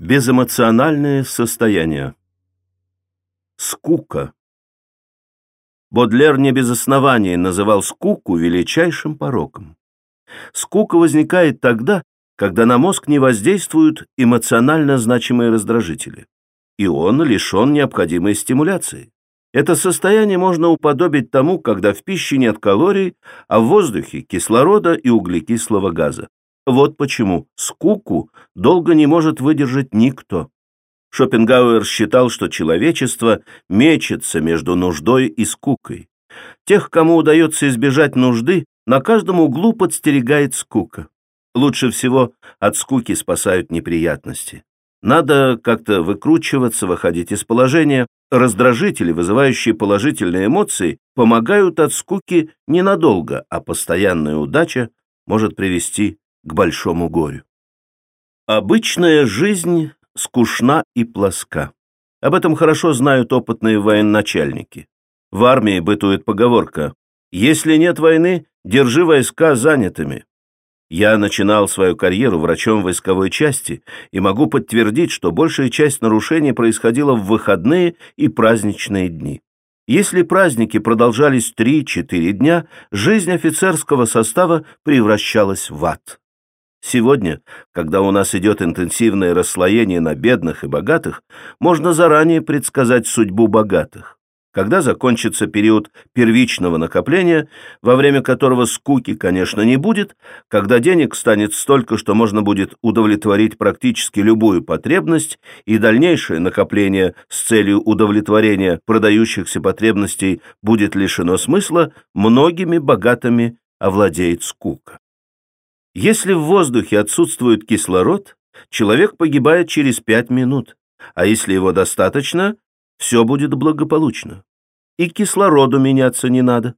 Безэмоциональное состояние Скука Бодлер не без основания называл скуку величайшим пороком. Скука возникает тогда, когда на мозг не воздействуют эмоционально значимые раздражители, и он лишен необходимой стимуляции. Это состояние можно уподобить тому, когда в пище нет калорий, а в воздухе кислорода и углекислого газа. Вот почему скуку долго не может выдержать никто. Шопенгауэр считал, что человечество мечется между нуждой и скукой. Тех, кому удается избежать нужды, на каждом углу подстерегает скука. Лучше всего от скуки спасают неприятности. Надо как-то выкручиваться, выходить из положения. Раздражители, вызывающие положительные эмоции, помогают от скуки ненадолго, а постоянная удача может привести к большому горю. Обычная жизнь скучна и плоска. Об этом хорошо знают опытные военачальники. В армии бытует поговорка «Если нет войны, держи войска занятыми». Я начинал свою карьеру врачом войсковой части и могу подтвердить, что большая часть нарушений происходила в выходные и праздничные дни. Если праздники продолжались 3-4 дня, жизнь офицерского состава превращалась в ад. Сегодня, когда у нас идет интенсивное расслоение на бедных и богатых, можно заранее предсказать судьбу богатых. Когда закончится период первичного накопления, во время которого скуки, конечно, не будет, когда денег станет столько, что можно будет удовлетворить практически любую потребность, и дальнейшее накопление с целью удовлетворения продающихся потребностей будет лишено смысла, многими богатыми овладеет скука. Если в воздухе отсутствует кислород, человек погибает через пять минут, а если его достаточно, все будет благополучно. И кислороду меняться не надо.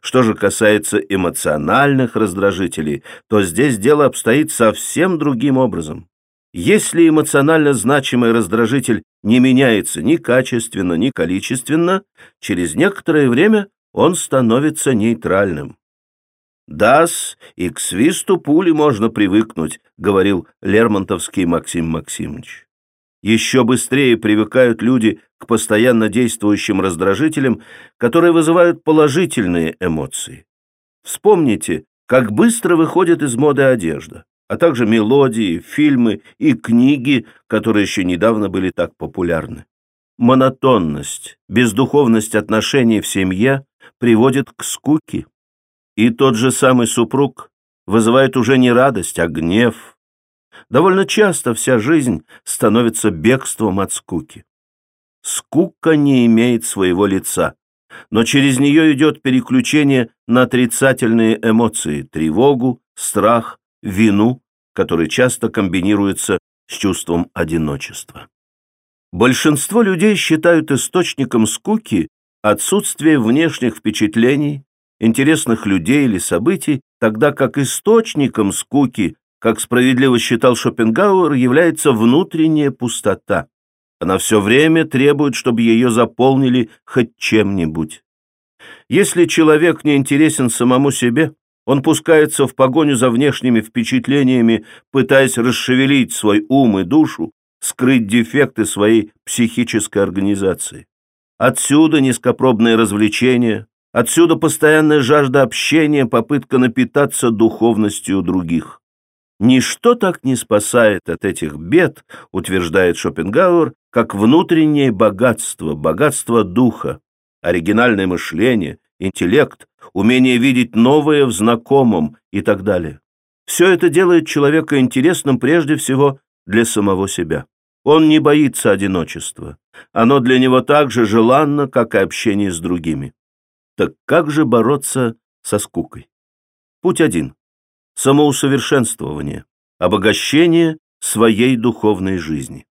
Что же касается эмоциональных раздражителей, то здесь дело обстоит совсем другим образом. Если эмоционально значимый раздражитель не меняется ни качественно, ни количественно, через некоторое время он становится нейтральным. «Дас, и к свисту пули можно привыкнуть», — говорил Лермонтовский Максим Максимович. Еще быстрее привыкают люди к постоянно действующим раздражителям, которые вызывают положительные эмоции. Вспомните, как быстро выходит из моды одежда, а также мелодии, фильмы и книги, которые еще недавно были так популярны. Монотонность, бездуховность отношений в семье приводит к скуке. И тот же самый супруг вызывает уже не радость, а гнев. Довольно часто вся жизнь становится бегством от скуки. Скука не имеет своего лица, но через нее идет переключение на отрицательные эмоции, тревогу, страх, вину, которые часто комбинируются с чувством одиночества. Большинство людей считают источником скуки отсутствие внешних впечатлений, интересных людей или событий, тогда как источником скуки, как справедливо считал Шопенгауэр, является внутренняя пустота. Она все время требует, чтобы ее заполнили хоть чем-нибудь. Если человек не интересен самому себе, он пускается в погоню за внешними впечатлениями, пытаясь расшевелить свой ум и душу, скрыть дефекты своей психической организации. Отсюда низкопробные развлечения, Отсюда постоянная жажда общения, попытка напитаться духовностью других. Ничто так не спасает от этих бед, утверждает Шопенгауэр, как внутреннее богатство, богатство духа, оригинальное мышление, интеллект, умение видеть новое в знакомом и так далее. Все это делает человека интересным прежде всего для самого себя. Он не боится одиночества. Оно для него так же желанно, как и общение с другими. Так как же бороться со скукой? Путь один – самоусовершенствование, обогащение своей духовной жизни.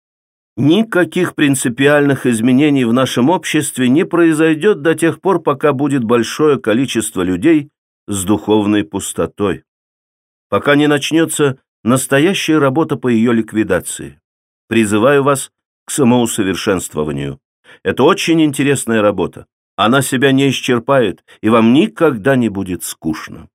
Никаких принципиальных изменений в нашем обществе не произойдет до тех пор, пока будет большое количество людей с духовной пустотой. Пока не начнется настоящая работа по ее ликвидации. Призываю вас к самоусовершенствованию. Это очень интересная работа. Она себя не исчерпает, и вам никогда не будет скучно.